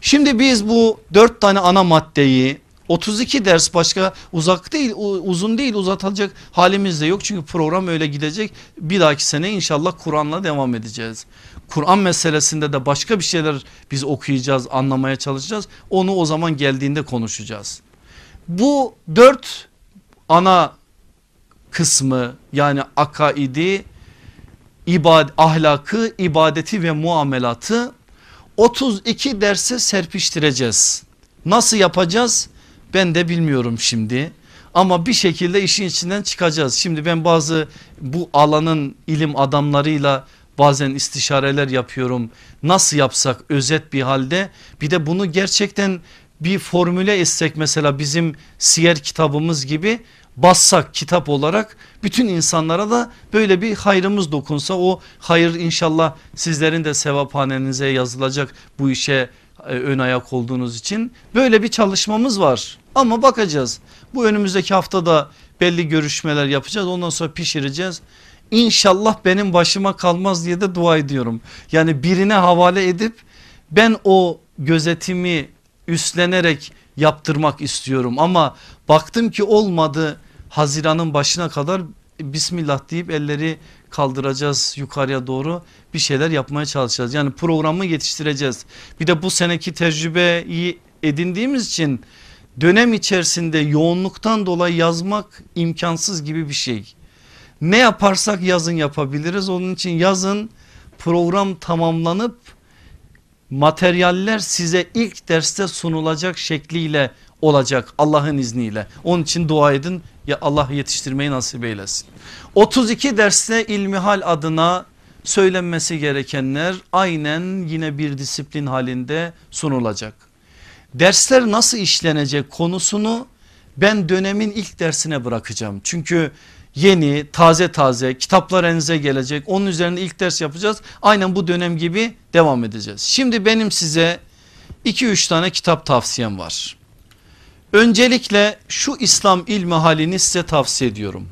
S1: Şimdi biz bu dört tane ana maddeyi 32 ders başka uzak değil uzun değil uzatılacak halimiz de yok. Çünkü program öyle gidecek bir dahaki sene inşallah Kur'an'la devam edeceğiz. Kur'an meselesinde de başka bir şeyler biz okuyacağız anlamaya çalışacağız. Onu o zaman geldiğinde konuşacağız. Bu dört ana kısmı yani akaidi, ibad, ahlakı, ibadeti ve muamelatı 32 derse serpiştireceğiz. Nasıl yapacağız? Ben de bilmiyorum şimdi. Ama bir şekilde işin içinden çıkacağız. Şimdi ben bazı bu alanın ilim adamlarıyla bazen istişareler yapıyorum. Nasıl yapsak özet bir halde? Bir de bunu gerçekten bir formüle etsek mesela bizim siyer kitabımız gibi bassak kitap olarak bütün insanlara da böyle bir hayrımız dokunsa o hayır inşallah sizlerin de sevaphanenize yazılacak bu işe e, ön ayak olduğunuz için böyle bir çalışmamız var. Ama bakacağız. Bu önümüzdeki haftada belli görüşmeler yapacağız. Ondan sonra pişireceğiz İnşallah benim başıma kalmaz diye de dua ediyorum. Yani birine havale edip ben o gözetimi üstlenerek yaptırmak istiyorum ama baktım ki olmadı Haziran'ın başına kadar Bismillah deyip elleri kaldıracağız yukarıya doğru bir şeyler yapmaya çalışacağız. Yani programı yetiştireceğiz. Bir de bu seneki tecrübeyi edindiğimiz için dönem içerisinde yoğunluktan dolayı yazmak imkansız gibi bir şey. Ne yaparsak yazın yapabiliriz. Onun için yazın program tamamlanıp materyaller size ilk derste sunulacak şekliyle olacak Allah'ın izniyle. Onun için dua edin ya Allah yetiştirmeyi nasip eylesin. 32 derste ilmihal adına söylenmesi gerekenler aynen yine bir disiplin halinde sunulacak. Dersler nasıl işlenecek konusunu ben dönemin ilk dersine bırakacağım. Çünkü
S2: yeni taze taze kitaplar elinize gelecek onun üzerinde ilk ders yapacağız aynen bu dönem gibi devam edeceğiz. Şimdi benim size 2-3 tane kitap tavsiyem var. Öncelikle şu İslam ilmi halini size tavsiye ediyorum.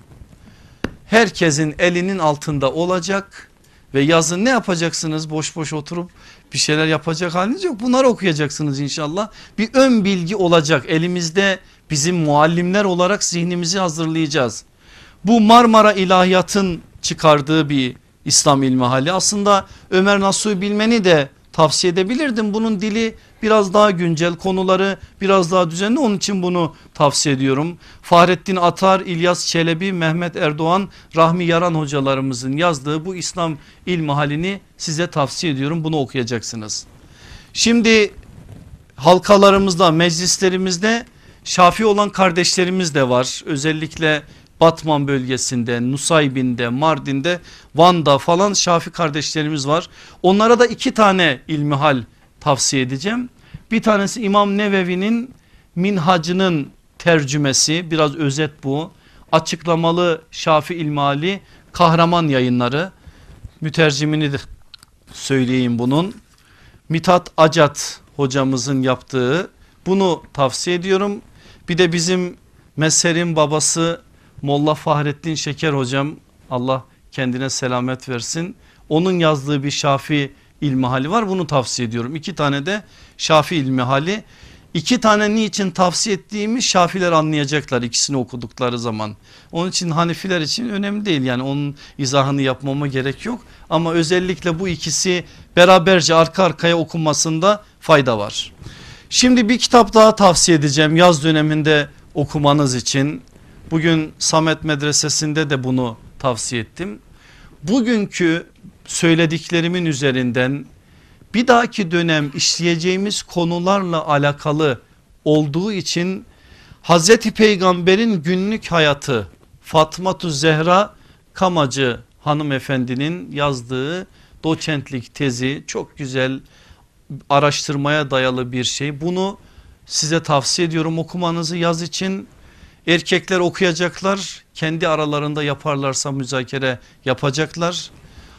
S2: Herkesin elinin altında olacak ve yazın ne yapacaksınız boş boş oturup bir şeyler yapacak haliniz yok. Bunları okuyacaksınız inşallah. Bir ön bilgi olacak elimizde bizim muallimler olarak zihnimizi hazırlayacağız. Bu Marmara İlahiyat'ın çıkardığı bir İslam ilmi hali aslında Ömer Nasuhi Bilmen'i de tavsiye edebilirdim. Bunun dili biraz daha güncel konuları biraz daha düzenli onun için bunu tavsiye ediyorum. Fahrettin Atar, İlyas Çelebi, Mehmet Erdoğan, Rahmi Yaran hocalarımızın yazdığı bu İslam ilmi halini size tavsiye ediyorum bunu okuyacaksınız. Şimdi halkalarımızda meclislerimizde Şafi olan kardeşlerimiz de var özellikle Batman bölgesinde, Nusaybin'de, Mardin'de, Van'da falan Şafi kardeşlerimiz var. Onlara da iki tane ilmihal tavsiye edeceğim. Bir tanesi İmam Nevevi'nin Minhacının tercümesi biraz özet bu. Açıklamalı Şafi ilmihali kahraman yayınları. Mütercimini de söyleyeyim bunun. Mitat Acat hocamızın yaptığı bunu tavsiye ediyorum. Bir de bizim mezherin babası Molla Fahrettin Şeker hocam Allah kendine selamet versin. Onun yazdığı bir Şafi ilmihali var bunu tavsiye ediyorum. İki tane de Şafi ilmihali. İki tane niçin tavsiye ettiğimi Şafiler anlayacaklar ikisini okudukları zaman. Onun için Hanefiler için önemli değil yani onun izahını yapmama gerek yok. Ama özellikle bu ikisi beraberce arka arkaya okunmasında fayda var. Şimdi bir kitap daha tavsiye edeceğim yaz döneminde okumanız için. Bugün Samet Medresesi'nde de bunu tavsiye ettim. Bugünkü söylediklerimin üzerinden bir dahaki dönem işleyeceğimiz konularla alakalı olduğu için Hazreti Peygamber'in günlük hayatı Fatmatu Zehra Kamacı hanımefendinin yazdığı doçentlik tezi çok güzel araştırmaya dayalı bir şey. Bunu size tavsiye ediyorum okumanızı yaz için Erkekler okuyacaklar kendi aralarında yaparlarsa müzakere yapacaklar.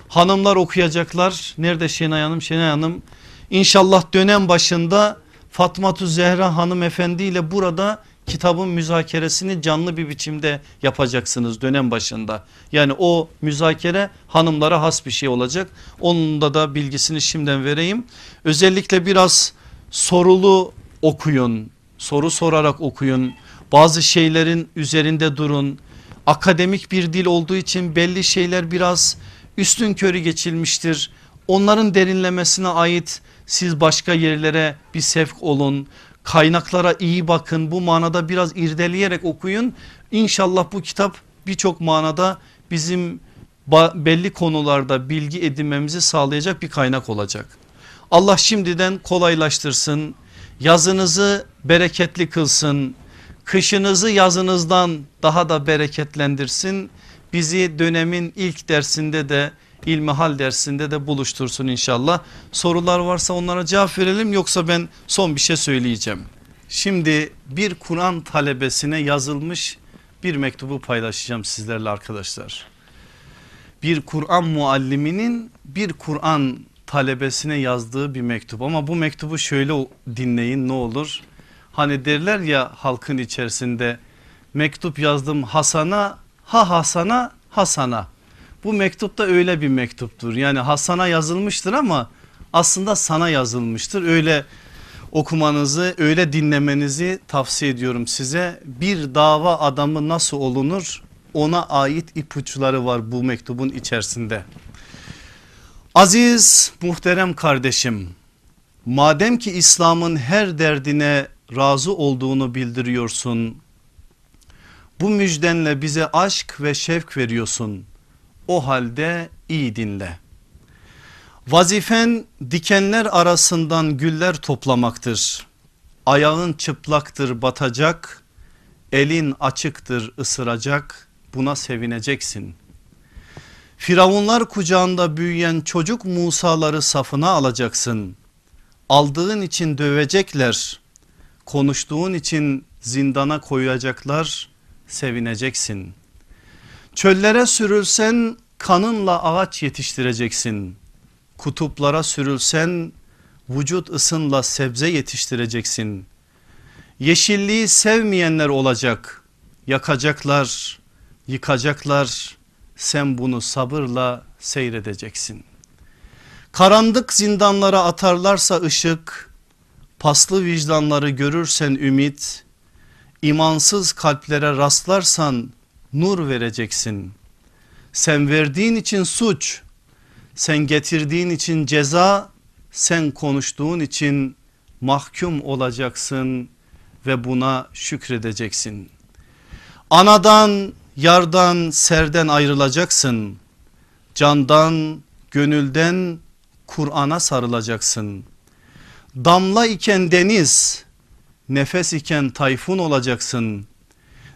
S2: Hanımlar okuyacaklar. Nerede Şenay Hanım? Şenay Hanım İnşallah dönem başında Fatmatu Zehra hanımefendi ile burada kitabın müzakeresini canlı bir biçimde yapacaksınız dönem başında. Yani o müzakere hanımlara has bir şey olacak. Onun da da bilgisini şimdiden vereyim. Özellikle biraz sorulu okuyun. Soru sorarak okuyun bazı şeylerin üzerinde durun. Akademik bir dil olduğu için belli şeyler biraz üstün körü geçilmiştir. Onların derinlemesine ait siz başka yerlere bir sevk olun. Kaynaklara iyi bakın bu manada biraz irdeleyerek okuyun. İnşallah bu kitap birçok manada bizim belli konularda bilgi edinmemizi sağlayacak bir kaynak olacak. Allah şimdiden kolaylaştırsın. Yazınızı bereketli kılsın kışınızı yazınızdan daha da bereketlendirsin. Bizi dönemin ilk dersinde de ilmihal dersinde de buluştursun inşallah. Sorular varsa onlara cevap verelim yoksa ben son bir şey söyleyeceğim. Şimdi bir Kur'an talebesine yazılmış bir mektubu paylaşacağım sizlerle arkadaşlar. Bir Kur'an mualliminin bir Kur'an talebesine yazdığı bir mektup ama bu mektubu şöyle dinleyin ne olur. Hani derler ya halkın içerisinde mektup yazdım Hasan'a ha Hasan'a Hasan'a. Bu mektup da öyle bir mektuptur. Yani Hasan'a yazılmıştır ama aslında sana yazılmıştır. Öyle okumanızı öyle dinlemenizi tavsiye ediyorum size. Bir dava adamı nasıl olunur ona ait ipuçları var bu mektubun içerisinde. Aziz muhterem kardeşim madem ki İslam'ın her derdine razı olduğunu bildiriyorsun. Bu müjdenle bize aşk ve şevk veriyorsun. O halde iyi dinle. Vazifen dikenler arasından güller toplamaktır. Ayağın çıplaktır batacak, elin açıktır ısıracak, buna sevineceksin. Firavunlar kucağında büyüyen çocuk Musa'ları safına alacaksın. Aldığın için dövecekler, konuştuğun için zindana koyacaklar sevineceksin. Çöllere sürülsen kanınla ağaç yetiştireceksin. Kutuplara sürülsen vücut ısınla sebze yetiştireceksin. Yeşilliği sevmeyenler olacak. Yakacaklar, yıkacaklar. Sen bunu sabırla seyredeceksin. Karanlık zindanlara atarlarsa ışık, paslı vicdanları görürsen ümit, imansız kalplere rastlarsan nur vereceksin. Sen verdiğin için suç, sen getirdiğin için ceza, sen konuştuğun için mahkum olacaksın ve buna şükredeceksin. Anadan, yardan, serden ayrılacaksın. Candan, gönülden Kur'an'a sarılacaksın. Damla iken deniz, nefes iken tayfun olacaksın.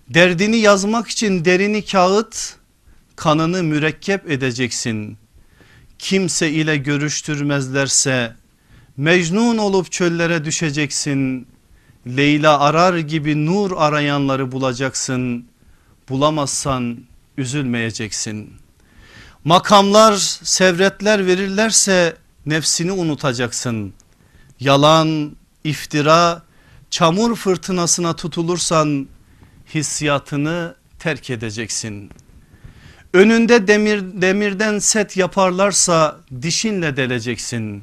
S2: Derdini yazmak için derini kağıt, kanını mürekkep edeceksin. Kimse ile görüştürmezlerse mecnun olup çöllere düşeceksin. Leyla arar gibi nur arayanları bulacaksın. Bulamazsan üzülmeyeceksin. Makamlar sevretler verirlerse nefsini unutacaksın. Yalan, iftira, çamur fırtınasına tutulursan hissiyatını terk edeceksin. Önünde demir, demirden set yaparlarsa dişinle deleceksin.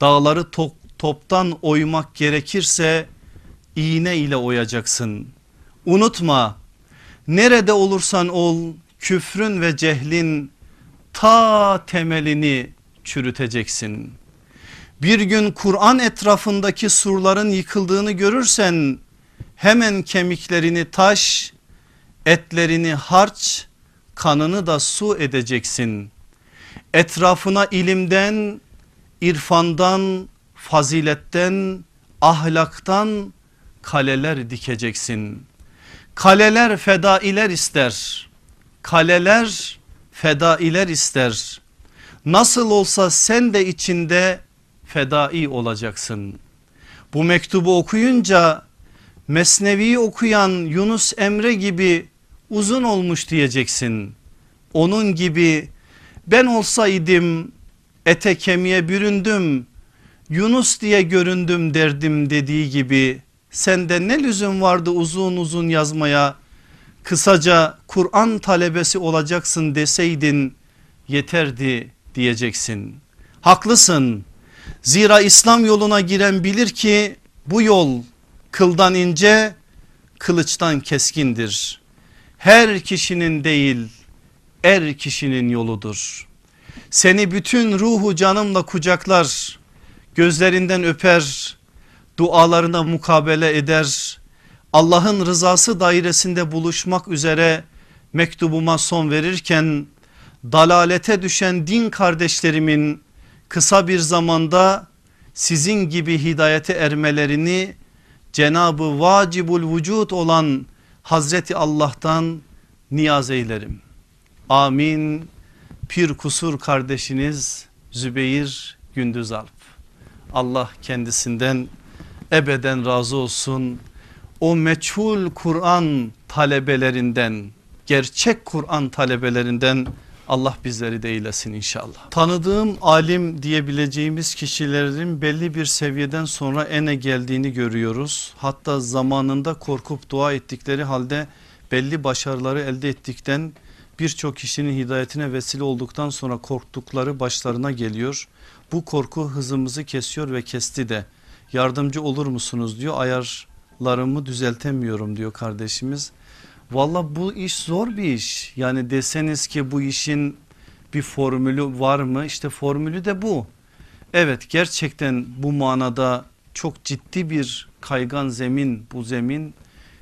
S2: Dağları top, toptan oymak gerekirse iğne ile oyacaksın. Unutma nerede olursan ol küfrün ve cehlin ta temelini çürüteceksin. Bir gün Kur'an etrafındaki surların yıkıldığını görürsen hemen kemiklerini taş, etlerini harç, kanını da su edeceksin. Etrafına ilimden, irfandan, faziletten, ahlaktan kaleler dikeceksin. Kaleler fedailer ister. Kaleler fedailer ister. Nasıl olsa sen de içinde fedai olacaksın. Bu mektubu okuyunca Mesnevi'yi okuyan Yunus Emre gibi uzun olmuş diyeceksin. Onun gibi ben olsaydım ete kemiğe büründüm Yunus diye göründüm derdim dediği gibi sende ne lüzum vardı uzun uzun yazmaya kısaca Kur'an talebesi olacaksın deseydin yeterdi diyeceksin. Haklısın zira İslam yoluna giren bilir ki bu yol kıldan ince kılıçtan keskindir. Her kişinin değil er kişinin yoludur. Seni bütün ruhu canımla kucaklar gözlerinden öper dualarına mukabele eder Allah'ın rızası dairesinde buluşmak üzere mektubuma son verirken dalalete düşen din kardeşlerimin kısa bir zamanda sizin gibi hidayete ermelerini Cenabı vacibul vücut olan Hazreti Allah'tan niyaz eylerim. Amin. Pir kusur kardeşiniz Zübeyir Gündüz Alp. Allah kendisinden ebeden razı olsun. O meçhul Kur'an talebelerinden, gerçek Kur'an talebelerinden Allah bizleri de eylesin inşallah. Tanıdığım alim diyebileceğimiz kişilerin belli bir seviyeden sonra ene geldiğini görüyoruz. Hatta zamanında korkup dua ettikleri halde belli başarıları elde ettikten birçok kişinin hidayetine vesile olduktan sonra korktukları başlarına geliyor. Bu korku hızımızı kesiyor ve kesti de yardımcı olur musunuz diyor ayarlarımı düzeltemiyorum diyor kardeşimiz. Valla bu iş zor bir iş yani deseniz ki bu işin bir formülü var mı işte formülü de bu. Evet gerçekten bu manada çok ciddi bir kaygan zemin bu zemin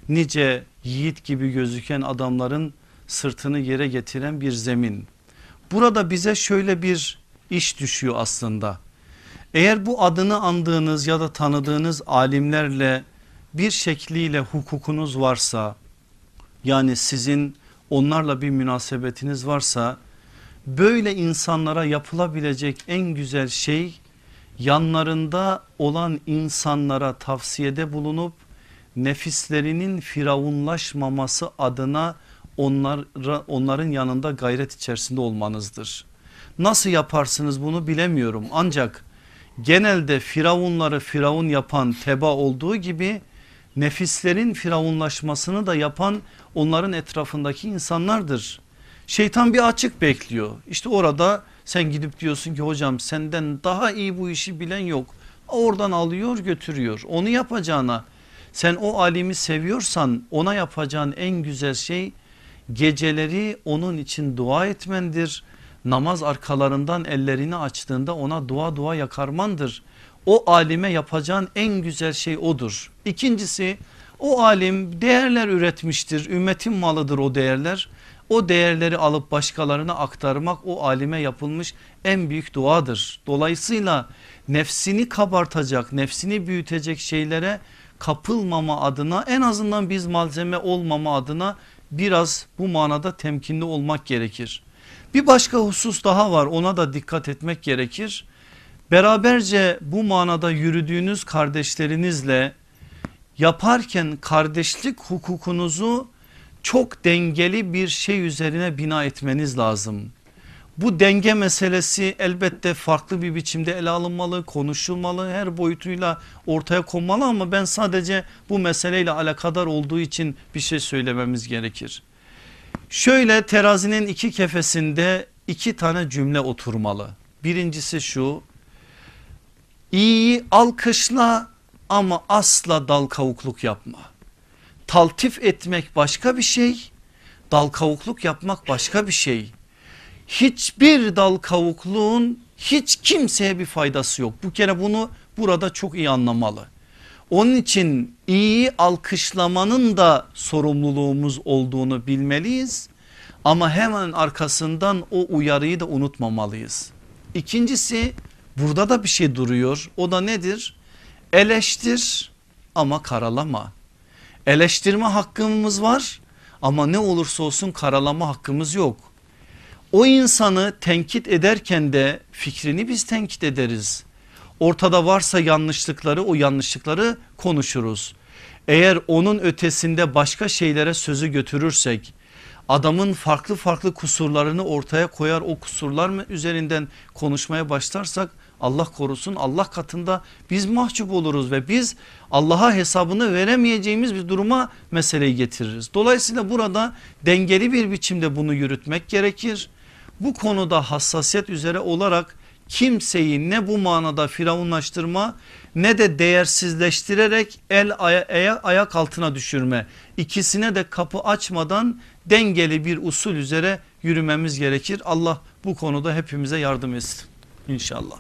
S2: nice yiğit gibi gözüken adamların sırtını yere getiren bir zemin. Burada bize şöyle bir iş düşüyor aslında. Eğer bu adını andığınız ya da tanıdığınız alimlerle bir şekliyle hukukunuz varsa yani sizin onlarla bir münasebetiniz varsa böyle insanlara yapılabilecek en güzel şey yanlarında olan insanlara tavsiyede bulunup nefislerinin firavunlaşmaması adına onlara, onların yanında gayret içerisinde olmanızdır. Nasıl yaparsınız bunu bilemiyorum ancak genelde firavunları firavun yapan teba olduğu gibi nefislerin firavunlaşmasını da yapan onların etrafındaki insanlardır. Şeytan bir açık bekliyor. İşte orada sen gidip diyorsun ki hocam senden daha iyi bu işi bilen yok. Oradan alıyor götürüyor. Onu yapacağına sen o alimi seviyorsan ona yapacağın en güzel şey geceleri onun için dua etmendir. Namaz arkalarından ellerini açtığında ona dua dua yakarmandır. O alime yapacağın en güzel şey odur. İkincisi o alim değerler üretmiştir. Ümmetin malıdır o değerler. O değerleri alıp başkalarına aktarmak o alime yapılmış en büyük duadır. Dolayısıyla nefsini kabartacak, nefsini büyütecek şeylere kapılmama adına en azından biz malzeme olmama adına biraz bu manada temkinli olmak gerekir. Bir başka husus daha var ona da dikkat etmek gerekir. Beraberce bu manada yürüdüğünüz kardeşlerinizle yaparken kardeşlik hukukunuzu çok dengeli bir şey üzerine bina etmeniz lazım. Bu denge meselesi elbette farklı bir biçimde ele alınmalı, konuşulmalı, her boyutuyla ortaya konmalı ama ben sadece bu meseleyle alakadar olduğu için bir şey söylememiz gerekir. Şöyle terazinin iki kefesinde iki tane cümle oturmalı. Birincisi şu İyiyi alkışla ama asla dal kavukluk yapma. Taltif etmek başka bir şey, dal kavukluk yapmak başka bir şey. Hiçbir dal kavukluğun hiç kimseye bir faydası yok. Bu kere bunu burada çok iyi anlamalı. Onun için iyi alkışlamanın da sorumluluğumuz olduğunu bilmeliyiz. Ama hemen arkasından o uyarıyı da unutmamalıyız. İkincisi burada da bir şey duruyor. O da nedir? Eleştir ama karalama. Eleştirme hakkımız var ama ne olursa olsun karalama hakkımız yok. O insanı tenkit ederken de fikrini biz tenkit ederiz. Ortada varsa yanlışlıkları o yanlışlıkları konuşuruz. Eğer onun ötesinde başka şeylere sözü götürürsek adamın farklı farklı kusurlarını ortaya koyar o kusurlar üzerinden konuşmaya başlarsak Allah korusun Allah katında biz mahcup oluruz ve biz Allah'a hesabını veremeyeceğimiz bir duruma meseleyi getiririz. Dolayısıyla burada dengeli bir biçimde bunu yürütmek gerekir. Bu konuda hassasiyet üzere olarak kimseyi ne bu manada firavunlaştırma ne de değersizleştirerek el aya, ayak altına düşürme ikisine de kapı açmadan dengeli bir usul üzere yürümemiz gerekir. Allah bu konuda hepimize yardım etsin inşallah.